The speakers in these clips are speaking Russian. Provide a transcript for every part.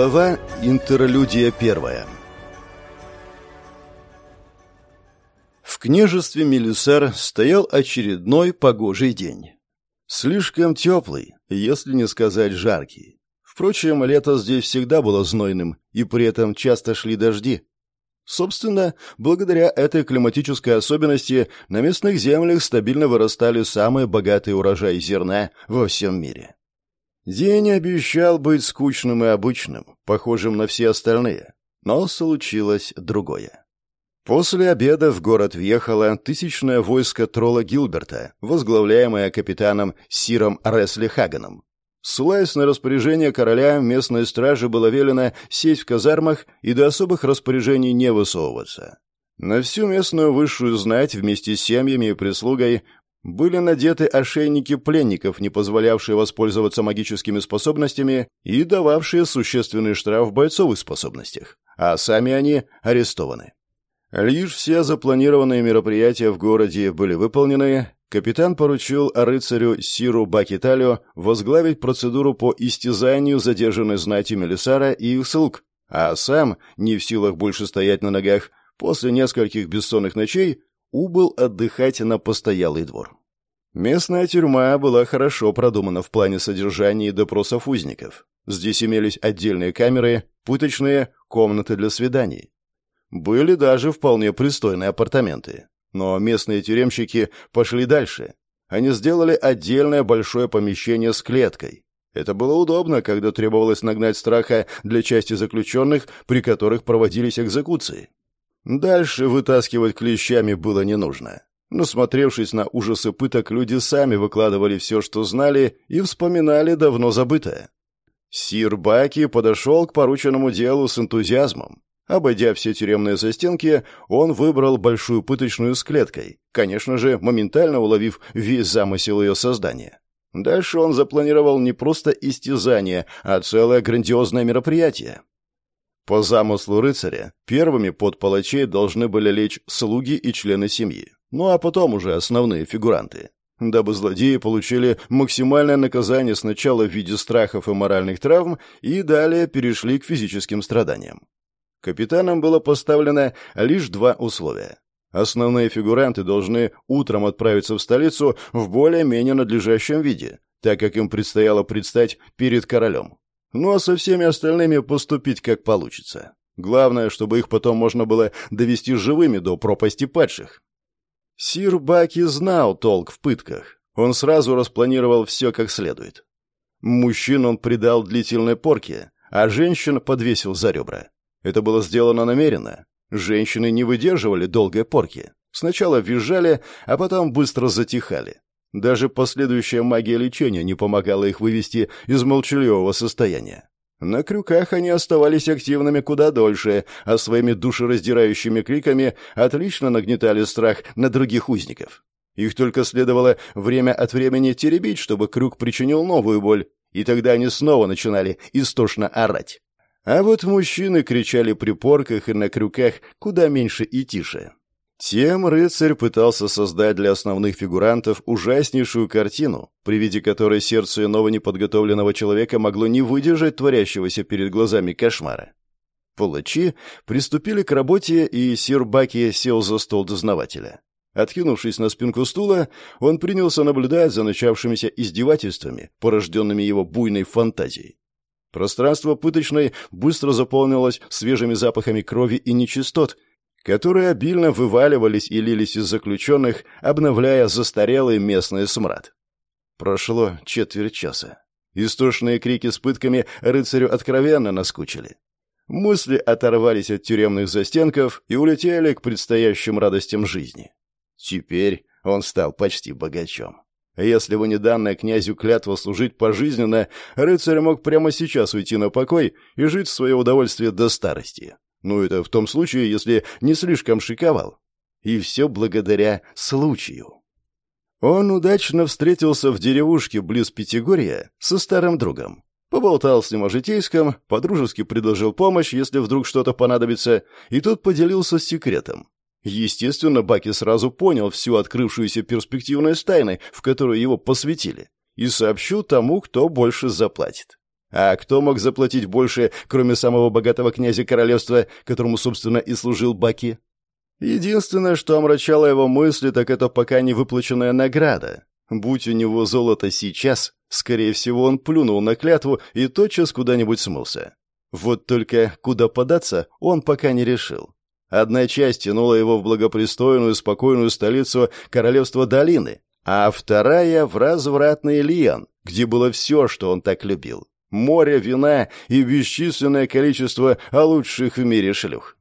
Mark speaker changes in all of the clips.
Speaker 1: Глава интерлюдия первая В княжестве Мелисар стоял очередной погожий день. Слишком теплый, если не сказать жаркий. Впрочем, лето здесь всегда было знойным, и при этом часто шли дожди. Собственно, благодаря этой климатической особенности на местных землях стабильно вырастали самые богатые урожаи зерна во всем мире. День обещал быть скучным и обычным, похожим на все остальные, но случилось другое. После обеда в город въехало тысячное войско тролла Гилберта, возглавляемое капитаном Сиром Ресли Хаганом. Ссылаясь на распоряжение короля, местной страже было велено сесть в казармах и до особых распоряжений не высовываться. На всю местную высшую знать вместе с семьями и прислугой были надеты ошейники пленников, не позволявшие воспользоваться магическими способностями и дававшие существенный штраф в бойцовых способностях, а сами они арестованы. Лишь все запланированные мероприятия в городе были выполнены, капитан поручил рыцарю Сиру Бакиталю возглавить процедуру по истязанию задержанной знати Мелисара и их слуг, а сам, не в силах больше стоять на ногах, после нескольких бессонных ночей убыл отдыхать на постоялый двор. Местная тюрьма была хорошо продумана в плане содержания и допросов узников. Здесь имелись отдельные камеры, пыточные, комнаты для свиданий. Были даже вполне пристойные апартаменты. Но местные тюремщики пошли дальше. Они сделали отдельное большое помещение с клеткой. Это было удобно, когда требовалось нагнать страха для части заключенных, при которых проводились экзекуции. Дальше вытаскивать клещами было не нужно. Насмотревшись на ужасы пыток, люди сами выкладывали все, что знали, и вспоминали давно забытое. Сир Баки подошел к порученному делу с энтузиазмом. Обойдя все тюремные застенки, он выбрал большую пыточную с клеткой, конечно же, моментально уловив весь замысел ее создания. Дальше он запланировал не просто истязание, а целое грандиозное мероприятие. По замыслу рыцаря, первыми под палачей должны были лечь слуги и члены семьи, ну а потом уже основные фигуранты. Дабы злодеи получили максимальное наказание сначала в виде страхов и моральных травм, и далее перешли к физическим страданиям. Капитанам было поставлено лишь два условия. Основные фигуранты должны утром отправиться в столицу в более-менее надлежащем виде, так как им предстояло предстать перед королем. Ну а со всеми остальными поступить как получится. Главное, чтобы их потом можно было довести живыми до пропасти падших. Сир Баки знал толк в пытках. Он сразу распланировал все как следует. Мужчин он придал длительной порке, а женщин подвесил за ребра. Это было сделано намеренно. Женщины не выдерживали долгой порки. Сначала визжали, а потом быстро затихали. Даже последующая магия лечения не помогала их вывести из молчаливого состояния. На крюках они оставались активными куда дольше, а своими душераздирающими криками отлично нагнетали страх на других узников. Их только следовало время от времени теребить, чтобы крюк причинил новую боль, и тогда они снова начинали истошно орать. А вот мужчины кричали при порках и на крюках куда меньше и тише. Тем рыцарь пытался создать для основных фигурантов ужаснейшую картину, при виде которой сердце иного неподготовленного человека могло не выдержать творящегося перед глазами кошмара. Палачи приступили к работе, и сир Баки сел за стол дознавателя. Откинувшись на спинку стула, он принялся наблюдать за начавшимися издевательствами, порожденными его буйной фантазией. Пространство пыточной быстро заполнилось свежими запахами крови и нечистот, которые обильно вываливались и лились из заключенных, обновляя застарелый местный смрад. Прошло четверть часа. Истошные крики с пытками рыцарю откровенно наскучили. Мысли оторвались от тюремных застенков и улетели к предстоящим радостям жизни. Теперь он стал почти богачом. Если бы не данная князю клятва служить пожизненно, рыцарь мог прямо сейчас уйти на покой и жить в свое удовольствие до старости. Ну, это в том случае, если не слишком шиковал. И все благодаря случаю. Он удачно встретился в деревушке близ Пятигорья со старым другом. Поболтал с ним о житейском, подружески предложил помощь, если вдруг что-то понадобится, и тот поделился секретом. Естественно, Баки сразу понял всю открывшуюся перспективную тайны, в которую его посвятили, и сообщил тому, кто больше заплатит. А кто мог заплатить больше, кроме самого богатого князя королевства, которому, собственно, и служил Баки? Единственное, что омрачало его мысли, так это пока не выплаченная награда. Будь у него золото сейчас, скорее всего, он плюнул на клятву и тотчас куда-нибудь смылся. Вот только куда податься он пока не решил. Одна часть тянула его в благопристойную, спокойную столицу королевства Долины, а вторая — в развратный Лиан, где было все, что он так любил. Море вина и бесчисленное количество лучших в мире шлюх.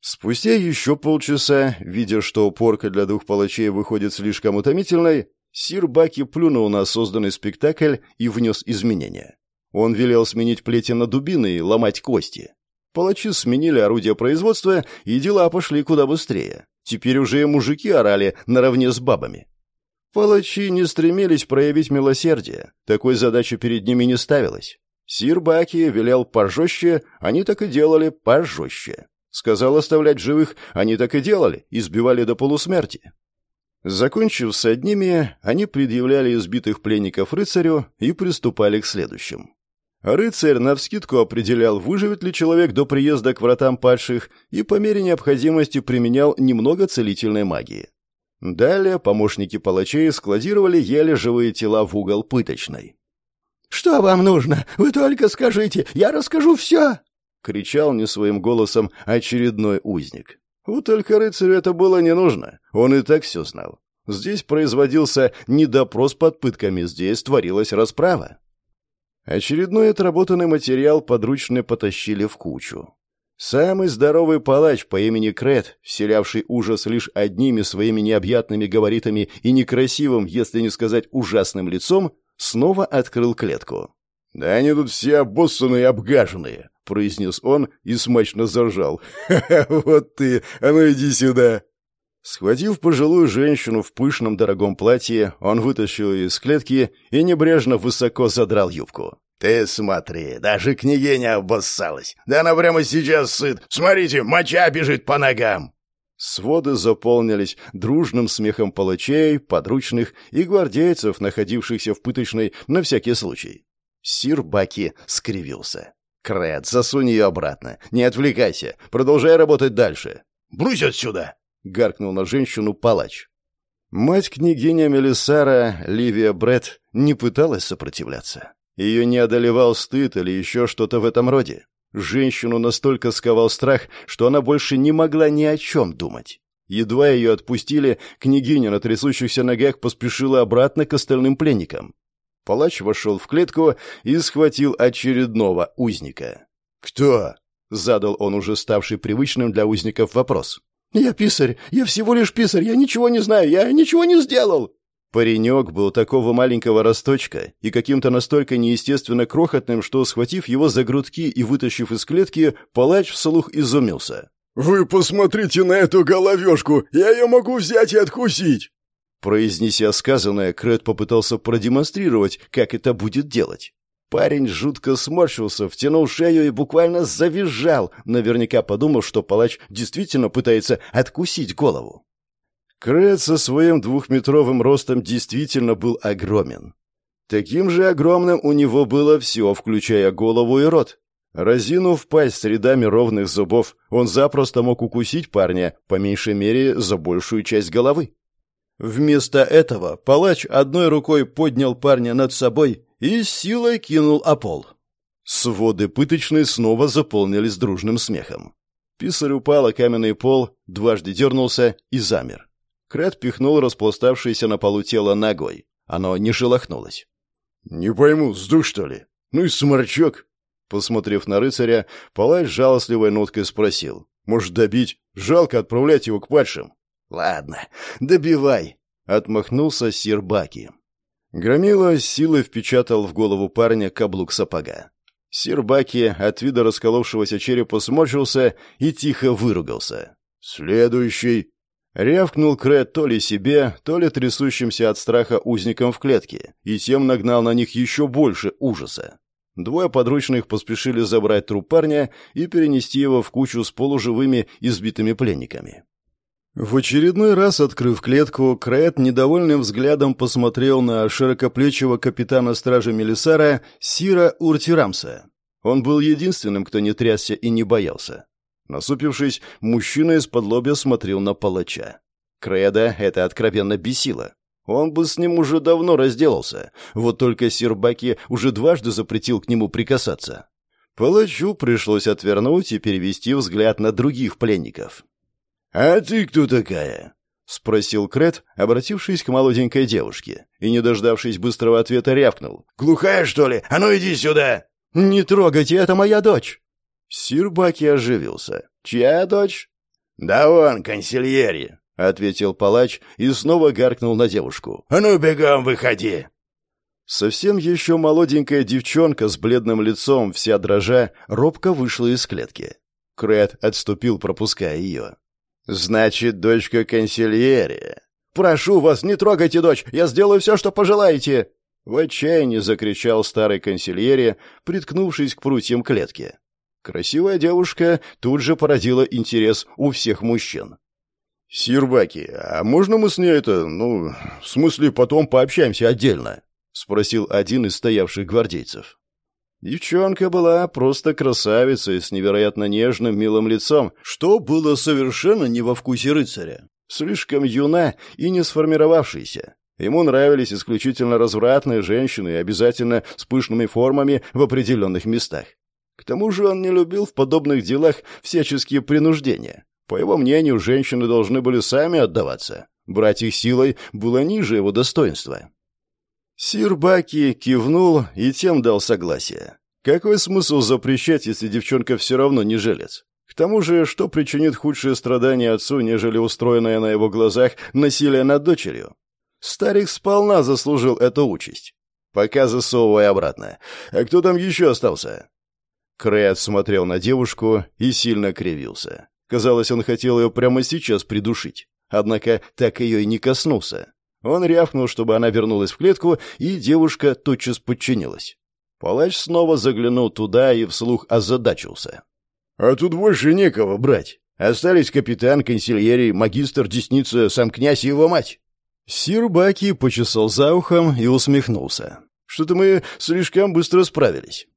Speaker 1: Спустя еще полчаса, видя, что порка для двух палачей выходит слишком утомительной, Сир Баки плюнул на созданный спектакль и внес изменения. Он велел сменить плети на дубины и ломать кости. Палачи сменили орудие производства, и дела пошли куда быстрее. Теперь уже и мужики орали наравне с бабами. Палачи не стремились проявить милосердие, такой задачи перед ними не ставилось. Сир Баки велел пожестче, они так и делали пожестче. Сказал оставлять живых, они так и делали, избивали до полусмерти. Закончив с одними, они предъявляли избитых пленников рыцарю и приступали к следующим. Рыцарь навскидку определял, выживет ли человек до приезда к вратам падших, и по мере необходимости применял немного целительной магии. Далее помощники палачей складировали еле живые тела в угол пыточной.
Speaker 2: «Что вам нужно? Вы только скажите, я расскажу все!»
Speaker 1: — кричал не своим голосом очередной узник. Вот только рыцарю это было не нужно, он и так все знал. Здесь производился не допрос под пытками, здесь творилась расправа. Очередной отработанный материал подручные потащили в кучу. Самый здоровый палач по имени Крет, вселявший ужас лишь одними своими необъятными габаритами и некрасивым, если не сказать ужасным лицом, снова открыл клетку. «Да они тут все обоссанные и обгаженные», — произнес он и смачно заржал. «Ха-ха, вот ты! А ну иди сюда!» Схватив пожилую женщину в пышном дорогом платье, он вытащил ее из клетки и небрежно высоко задрал юбку.
Speaker 3: «Ты смотри, даже княгиня обоссалась. Да она прямо сейчас сыт. Смотрите, моча бежит по ногам!»
Speaker 1: Своды заполнились дружным смехом палачей, подручных и гвардейцев, находившихся в пыточной на всякий случай. Сир Баки скривился. «Крет, засунь ее обратно. Не отвлекайся. Продолжай работать дальше».
Speaker 3: «Брысь отсюда!»
Speaker 1: — гаркнул на женщину палач. Мать-княгиня Мелисара, Ливия Бред, не пыталась сопротивляться. Ее не одолевал стыд или еще что-то в этом роде. Женщину настолько сковал страх, что она больше не могла ни о чем думать. Едва ее отпустили, княгиня на трясущихся ногах поспешила обратно к остальным пленникам. Палач вошел в клетку и схватил очередного узника.
Speaker 3: «Кто?»
Speaker 1: — задал он уже ставший привычным для узников вопрос.
Speaker 2: «Я писарь! Я всего лишь писарь! Я ничего не знаю! Я ничего не сделал!»
Speaker 1: Паренек был такого маленького росточка и каким-то настолько неестественно крохотным, что, схватив его за грудки и вытащив из клетки, палач вслух изумился.
Speaker 3: «Вы посмотрите на эту головешку! Я ее могу взять и откусить!»
Speaker 1: Произнеся сказанное, Крэт попытался продемонстрировать, как это будет делать. Парень жутко сморщился, втянул шею и буквально завизжал, наверняка подумав, что палач действительно пытается откусить голову. Крэт со своим двухметровым ростом действительно был огромен. Таким же огромным у него было все, включая голову и рот. Разинув пасть с рядами ровных зубов, он запросто мог укусить парня, по меньшей мере, за большую часть головы. Вместо этого палач одной рукой поднял парня над собой и силой кинул о пол. Своды пыточной снова заполнились дружным смехом. Писарь упал, а каменный пол дважды дернулся и замер. Крет пихнул распластавшееся на полу тело ногой. Оно не шелохнулось.
Speaker 3: «Не пойму, сдух, что ли? Ну и сморчок!»
Speaker 1: Посмотрев на рыцаря, палач жалостливой ноткой спросил. «Может, добить? Жалко отправлять его к падшим». «Ладно, добивай!» — отмахнулся сир Баки. Громила силой впечатал в голову парня каблук сапога. Сербаки от вида расколовшегося черепа сморщился и тихо выругался. «Следующий!» Рявкнул Крэт то ли себе, то ли трясущимся от страха узникам в клетке, и тем нагнал на них еще больше ужаса. Двое подручных поспешили забрать труп парня и перенести его в кучу с полуживыми избитыми пленниками. В очередной раз, открыв клетку, Краэт недовольным взглядом посмотрел на широкоплечего капитана стражи Мелисара Сира Уртирамса. Он был единственным, кто не трясся и не боялся. Насупившись, мужчина из-под лобья смотрел на палача. Креда это откровенно бесило. Он бы с ним уже давно разделался, вот только Сирбаки уже дважды запретил к нему прикасаться. Палачу пришлось отвернуть и перевести взгляд на других пленников. «А ты кто такая?» — спросил Крет, обратившись к молоденькой девушке, и, не дождавшись быстрого ответа, рявкнул.
Speaker 3: «Глухая, что ли? А ну иди сюда!»
Speaker 2: «Не трогайте, это моя дочь!»
Speaker 1: Сирбаки оживился. «Чья дочь?»
Speaker 3: «Да он, консильери!» — ответил палач и снова гаркнул на девушку. «А ну, бегом, выходи!»
Speaker 1: Совсем еще молоденькая девчонка с бледным лицом, вся дрожа, робко вышла из клетки. Крет отступил, пропуская ее. «Значит, дочка консильерия. Прошу вас, не трогайте дочь, я сделаю все, что пожелаете!» В отчаянии закричал старый консильерия, приткнувшись к прутьям клетки. Красивая девушка тут же породила интерес у всех мужчин. «Сирбаки, а можно мы с ней это, ну, в смысле, потом пообщаемся отдельно?» — спросил один из стоявших гвардейцев. Девчонка была просто красавицей с невероятно нежным, милым лицом, что было совершенно не во вкусе рыцаря. Слишком юна и не сформировавшаяся. Ему нравились исключительно развратные женщины, обязательно с пышными формами в определенных местах. К тому же он не любил в подобных делах всяческие принуждения. По его мнению, женщины должны были сами отдаваться. Брать их силой было ниже его достоинства. Сир Баки кивнул и тем дал согласие. Какой смысл запрещать, если девчонка все равно не жилец? К тому же, что причинит худшие страдания отцу, нежели устроенное на его глазах насилие над дочерью? Старик сполна заслужил эту участь. Пока засовывай обратно. А кто там еще остался? Крейт смотрел на девушку и сильно кривился. Казалось, он хотел ее прямо сейчас придушить. Однако так ее и не коснулся. Он рявкнул, чтобы она вернулась в клетку, и девушка тотчас подчинилась. Палач снова заглянул туда и вслух озадачился. «А тут больше некого брать. Остались капитан, консильерий, магистр, десница, сам князь и его мать». Сир Баки почесал за ухом и усмехнулся. «Что-то мы слишком быстро справились».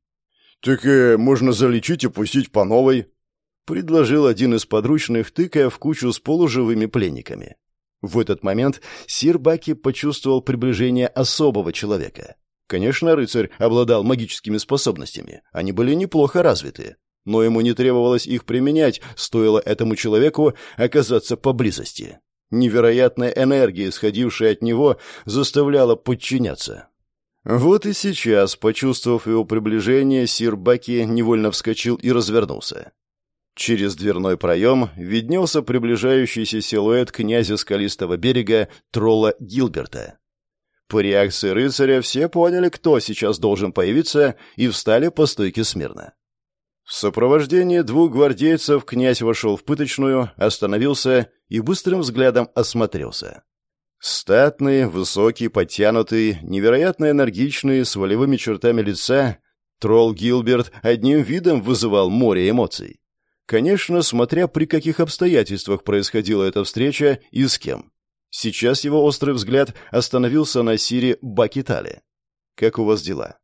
Speaker 1: «Так э, можно залечить и пустить по новой», — предложил один из подручных, тыкая в кучу с полуживыми пленниками. В этот момент сир Баки почувствовал приближение особого человека. Конечно, рыцарь обладал магическими способностями, они были неплохо развиты, но ему не требовалось их применять, стоило этому человеку оказаться поблизости. Невероятная энергия, исходившая от него, заставляла подчиняться. Вот и сейчас, почувствовав его приближение, сир Баки невольно вскочил и развернулся. Через дверной проем виднелся приближающийся силуэт князя скалистого берега тролла Гилберта. По реакции рыцаря все поняли, кто сейчас должен появиться, и встали по стойке смирно. В сопровождении двух гвардейцев князь вошел в пыточную, остановился и быстрым взглядом осмотрелся. Статный, высокий, подтянутый, невероятно энергичный, с волевыми чертами лица, тролл Гилберт одним видом вызывал море эмоций. Конечно, смотря при каких обстоятельствах происходила эта встреча и с кем. Сейчас его острый взгляд остановился на Сире Бакитале. «Как у вас дела?»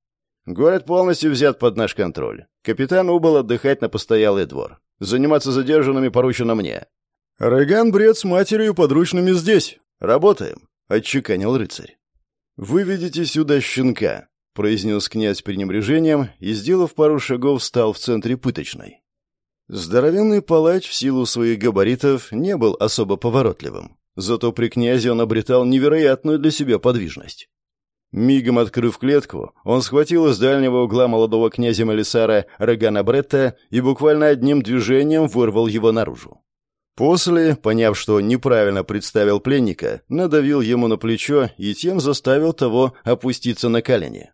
Speaker 1: «Город полностью взят под наш контроль. Капитан убыл отдыхать на постоялый двор. Заниматься задержанными поручено мне». «Реган бред с матерью подручными здесь. Работаем», — отчеканил рыцарь. «Выведите сюда щенка», — произнес князь пренебрежением и, сделав пару шагов, встал в центре пыточной. Здоровенный палач в силу своих габаритов не был особо поворотливым. Зато при князе он обретал невероятную для себя подвижность. Мигом открыв клетку, он схватил из дальнего угла молодого князя Малисара Регана Бретта и буквально одним движением вырвал его наружу. После, поняв, что неправильно представил пленника, надавил ему на плечо и тем заставил того опуститься на колени.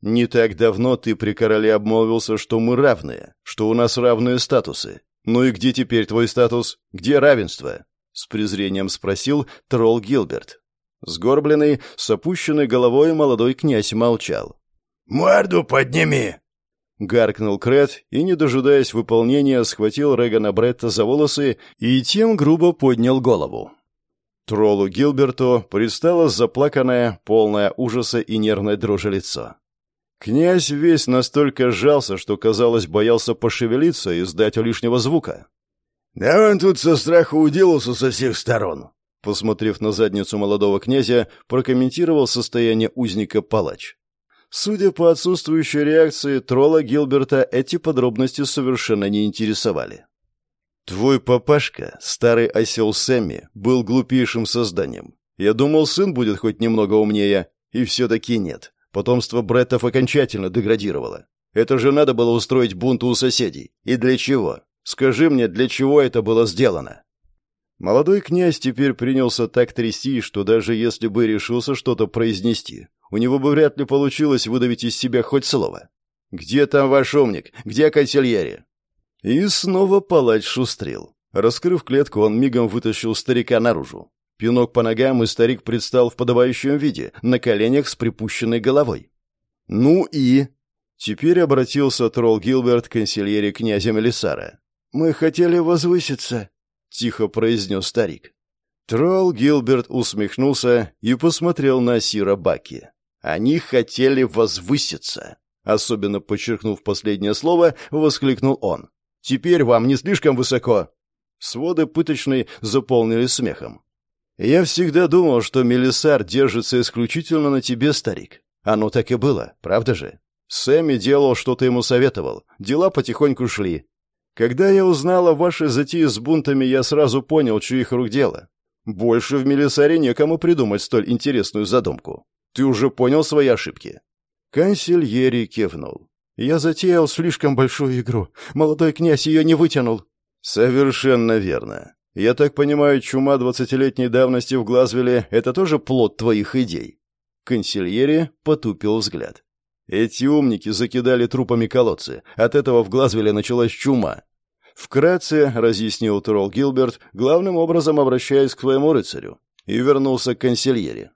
Speaker 1: Не так давно ты при короле обмолвился, что мы равные, что у нас равные статусы. Ну и где теперь твой статус? Где равенство? С презрением спросил тролл Гилберт. Сгорбленный, с опущенной головой молодой князь молчал.
Speaker 3: «Морду подними!»
Speaker 1: Гаркнул Крет и, не дожидаясь выполнения, схватил Регана Бретта за волосы и тем грубо поднял голову. Троллу Гилберту предстало заплаканное, полное ужаса и нервной дрожи лицо. Князь весь настолько сжался, что, казалось, боялся пошевелиться и издать лишнего звука.
Speaker 3: «Да он тут со страху уделался со всех сторон»,
Speaker 1: посмотрев на задницу молодого князя, прокомментировал состояние узника палач. Судя по отсутствующей реакции тролла Гилберта, эти подробности совершенно не интересовали. «Твой папашка, старый осел Сэмми, был глупейшим созданием. Я думал, сын будет хоть немного умнее, и все-таки нет. Потомство Бреттов окончательно деградировало. Это же надо было устроить бунт у соседей. И для чего? Скажи мне, для чего это было сделано?» Молодой князь теперь принялся так трясти, что даже если бы решился что-то произнести, у него бы вряд ли получилось выдавить из себя хоть слово. «Где там ваш умник? Где консильери?» И снова палач шустрил. Раскрыв клетку, он мигом вытащил старика наружу. Пинок по ногам, и старик предстал в подобающем виде, на коленях с припущенной головой. «Ну и...» Теперь обратился тролл Гилберт к консильере князя Мелисара. «Мы хотели возвыситься», — тихо произнес старик. Тролл Гилберт усмехнулся и посмотрел на Сира Баки. Они хотели возвыситься. Особенно подчеркнув последнее слово, воскликнул он. «Теперь вам не слишком высоко?» Своды пыточной заполнились смехом. «Я всегда думал, что Мелисар держится исключительно на тебе, старик. Оно так и было, правда же? Сэмми делал, что ты ему советовал. Дела потихоньку шли. Когда я узнал о вашей затее с бунтами, я сразу понял, чьих рук дело. Больше в Мелисаре некому придумать столь интересную задумку. Ты уже понял свои ошибки?» Консильери кивнул. «Я затеял слишком большую игру. Молодой князь ее не вытянул». «Совершенно верно. Я так понимаю, чума двадцатилетней давности в Глазвеле — это тоже плод твоих идей?» Консильери потупил взгляд. «Эти умники закидали трупами колодцы. От этого в Глазвеле началась чума». Вкратце разъяснил Тролл Гилберт, главным образом обращаясь к своему рыцарю, и вернулся к консильере.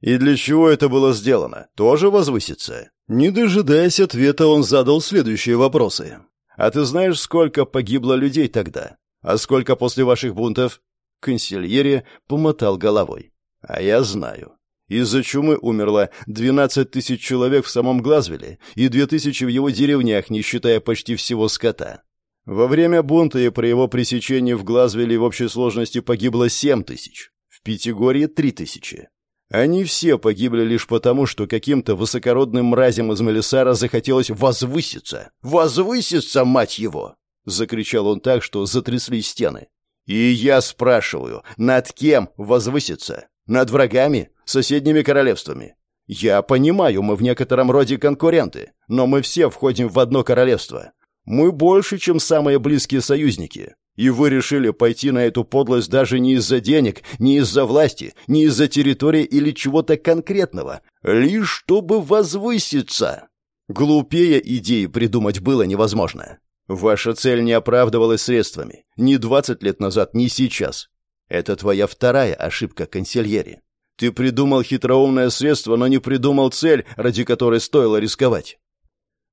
Speaker 1: И для чего это было сделано? Тоже возвыситься? Не дожидаясь ответа, он задал следующие вопросы. «А ты знаешь, сколько погибло людей тогда? А сколько после ваших бунтов?» Консильере помотал головой. «А я знаю. Из-за чумы умерло 12 тысяч человек в самом Глазвеле и 2 тысячи в его деревнях, не считая почти всего скота. Во время бунта и при его пресечении в Глазвеле в общей сложности погибло 7 тысяч, в Пятигорье — 3 тысячи. Они все погибли лишь потому, что каким-то высокородным мразям из Мелисара захотелось возвыситься. «Возвыситься, мать его!» — закричал он так, что затрясли стены. «И я спрашиваю, над кем возвыситься? Над врагами? Соседними королевствами? Я понимаю, мы в некотором роде конкуренты, но мы все входим в одно королевство. Мы больше, чем самые близкие союзники. И вы решили пойти на эту подлость даже не из-за денег, не из-за власти, не из-за территории или чего-то конкретного, лишь чтобы возвыситься. Глупее идеи придумать было невозможно. Ваша цель не оправдывалась средствами. Ни 20 лет назад, ни сейчас. Это твоя вторая ошибка, консильери. Ты придумал хитроумное средство, но не придумал цель, ради которой стоило рисковать.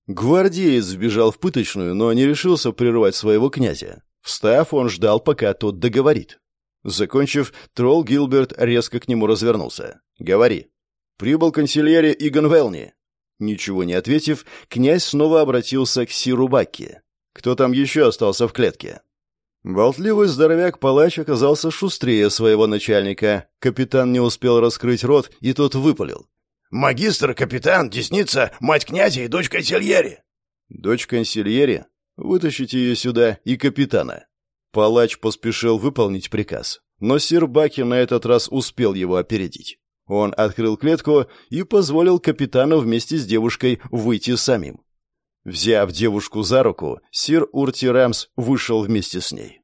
Speaker 1: Гвардеец сбежал в пыточную, но не решился прервать своего князя. Встав, он ждал, пока тот договорит. Закончив, тролл Гилберт резко к нему развернулся. «Говори». «Прибыл консильере Игон Велни». Ничего не ответив, князь снова обратился к Сиру Бакки. «Кто там еще остался в клетке?» Болтливый здоровяк-палач оказался шустрее своего начальника. Капитан не успел раскрыть рот, и тот выпалил.
Speaker 3: «Магистр, капитан, десница, мать князя и дочь консильери».
Speaker 1: «Дочь консильери? Вытащите ее сюда и капитана». Палач поспешил выполнить приказ, но сир Баки на этот раз успел его опередить. Он открыл клетку и позволил капитану вместе с девушкой выйти самим. Взяв девушку за руку, сир Урти Рэмс вышел вместе с ней.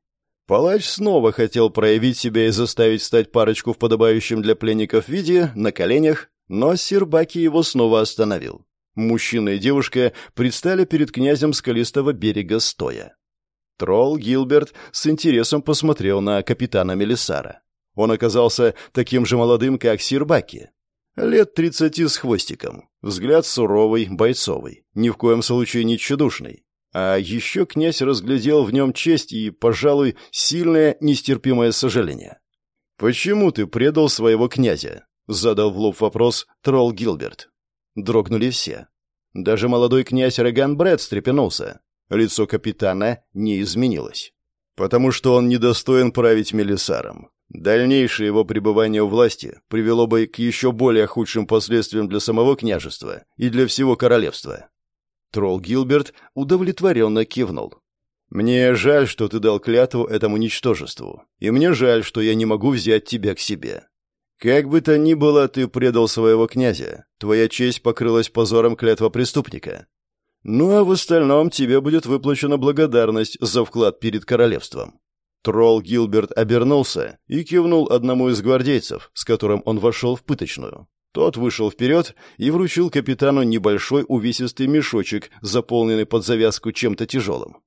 Speaker 1: Палач снова хотел проявить себя и заставить стать парочку в подобающем для пленников виде, на коленях, но сир Баки его снова остановил. Мужчина и девушка предстали перед князем скалистого берега стоя. Тролл Гилберт с интересом посмотрел на капитана Мелисара. Он оказался таким же молодым, как Сир Баки. Лет тридцати с хвостиком. Взгляд суровый, бойцовый. Ни в коем случае не тщедушный. А еще князь разглядел в нем честь и, пожалуй, сильное, нестерпимое сожаление. «Почему ты предал своего князя?» — задал в лоб вопрос тролл Гилберт. Дрогнули все. Даже молодой князь Реган Брэд встрепенулся. Лицо капитана не изменилось. «Потому что он недостоин править Мелисаром. Дальнейшее его пребывание у власти привело бы к еще более худшим последствиям для самого княжества и для всего королевства. Тролл Гилберт удовлетворенно кивнул. «Мне жаль, что ты дал клятву этому ничтожеству, и мне жаль, что я не могу взять тебя к себе. Как бы то ни было, ты предал своего князя, твоя честь покрылась позором клятва преступника. Ну а в остальном тебе будет выплачена благодарность за вклад перед королевством. Тролл Гилберт обернулся и кивнул одному из гвардейцев, с которым он вошел в пыточную. Тот вышел вперед и вручил капитану небольшой увесистый мешочек, заполненный под завязку чем-то тяжелым.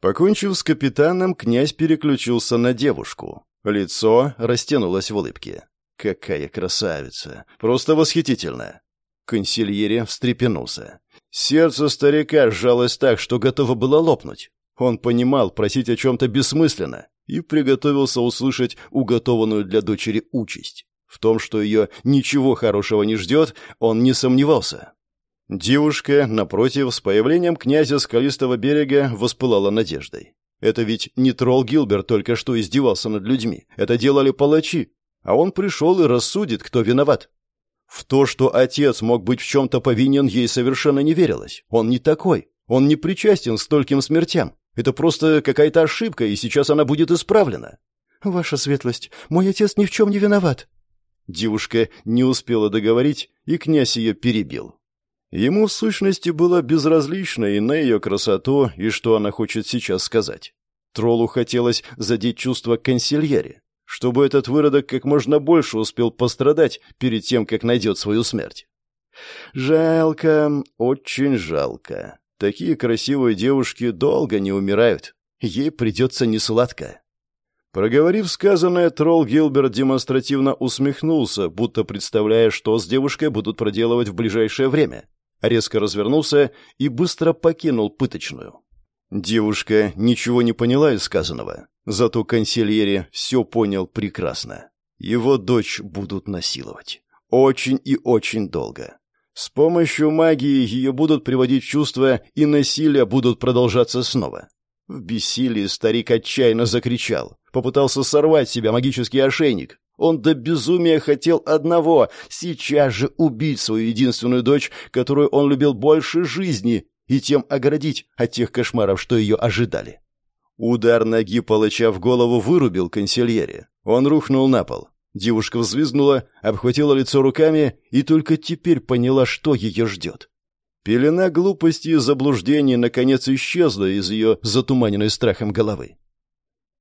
Speaker 1: Покончив с капитаном, князь переключился на девушку. Лицо растянулось в улыбке. «Какая красавица! Просто восхитительная!» Консильере встрепенулся. Сердце старика сжалось так, что готово было лопнуть. Он понимал, просить о чем-то бессмысленно, и приготовился услышать уготованную для дочери участь. В том, что ее ничего хорошего не ждет, он не сомневался. Девушка, напротив, с появлением князя Скалистого берега воспылала надеждой. Это ведь не тролл Гилберт только что издевался над людьми. Это делали палачи. А он пришел и рассудит, кто виноват. В то, что отец мог быть в чем-то повинен, ей совершенно не верилось. Он не такой. Он не причастен к стольким смертям. Это просто какая-то ошибка, и сейчас она будет исправлена.
Speaker 2: Ваша светлость, мой отец ни в чем не виноват.
Speaker 1: Девушка не успела договорить, и князь ее перебил. Ему в сущности было безразлично и на ее красоту, и что она хочет сейчас сказать. Троллу хотелось задеть чувство консильери, чтобы этот выродок как можно больше успел пострадать перед тем, как найдет свою смерть. Жалко, очень жалко. Такие красивые девушки долго не умирают. Ей придется несладко. Проговорив сказанное, тролл Гилберт демонстративно усмехнулся, будто представляя, что с девушкой будут проделывать в ближайшее время. Резко развернулся и быстро покинул пыточную. Девушка ничего не поняла из сказанного, зато консильери все понял прекрасно. Его дочь будут насиловать. Очень и очень долго. С помощью магии ее будут приводить в чувство, и насилие будут продолжаться снова. В бессилии старик отчаянно закричал. Попытался сорвать себя магический ошейник. Он до безумия хотел одного — сейчас же убить свою единственную дочь, которую он любил больше жизни, и тем оградить от тех кошмаров, что ее ожидали. Удар ноги палача в голову вырубил консильере. Он рухнул на пол. Девушка взвизгнула, обхватила лицо руками и только теперь поняла, что ее ждет. Пелена глупости и заблуждений наконец исчезла из ее затуманенной страхом головы.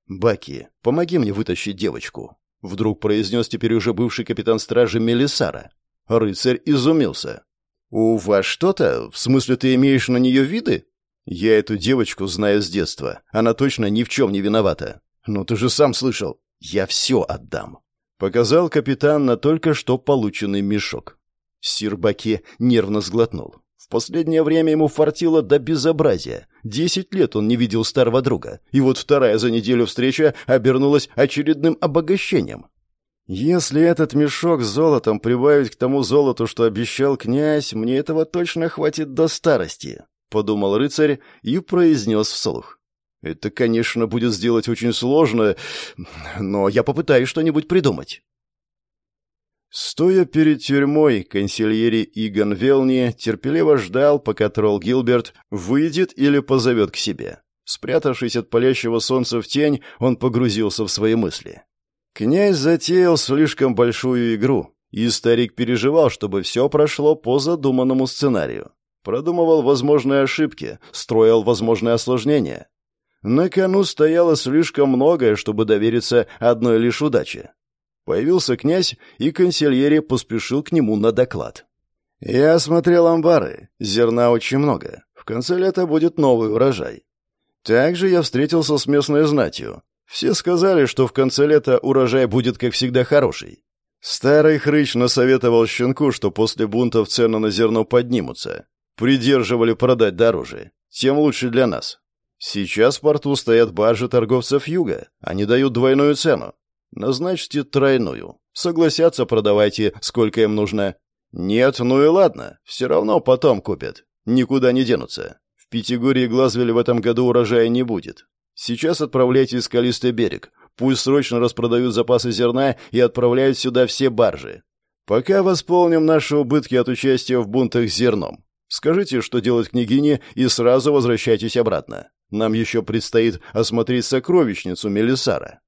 Speaker 1: «Баки, помоги мне вытащить девочку», — вдруг произнес теперь уже бывший капитан стражи Мелисара. Рыцарь изумился. «У вас что-то? В смысле, ты имеешь на нее виды?» «Я эту девочку знаю с детства. Она точно ни в чем не виновата». «Ну ты же сам слышал. Я все отдам». Показал капитан на только что полученный мешок. Сирбаке нервно сглотнул. В последнее время ему фартило до безобразия. Десять лет он не видел старого друга, и вот вторая за неделю встреча обернулась очередным обогащением. «Если этот мешок с золотом прибавить к тому золоту, что обещал князь, мне этого точно хватит до старости», — подумал рыцарь и произнес вслух. Это, конечно, будет сделать очень сложно, но я попытаюсь что-нибудь придумать. Стоя перед тюрьмой, консильери Игон Велни терпеливо ждал, пока тролл Гилберт выйдет или позовет к себе. Спрятавшись от палящего солнца в тень, он погрузился в свои мысли. Князь затеял слишком большую игру, и старик переживал, чтобы все прошло по задуманному сценарию. Продумывал возможные ошибки, строил возможные осложнения. На кону стояло слишком многое, чтобы довериться одной лишь удаче. Появился князь, и консильери поспешил к нему на доклад. «Я осмотрел амбары. Зерна очень много. В конце лета будет новый урожай. Также я встретился с местной знатью. Все сказали, что в конце лета урожай будет, как всегда, хороший. Старый хрыч насоветовал щенку, что после бунтов цены на зерно поднимутся. Придерживали продать дороже. Тем лучше для нас. Сейчас в порту стоят баржи торговцев юга. Они дают двойную цену. Назначьте тройную. Согласятся, продавайте, сколько им нужно. Нет, ну и ладно. Все равно потом купят. Никуда не денутся. В Пятигории Глазвель в этом году урожая не будет. Сейчас отправляйте скалистый берег. Пусть срочно распродают запасы зерна и отправляют сюда все баржи. Пока восполним наши убытки от участия в бунтах зерном. Скажите, что делать княгине, и сразу возвращайтесь обратно. Нам еще предстоит осмотреть сокровищницу Мелисара.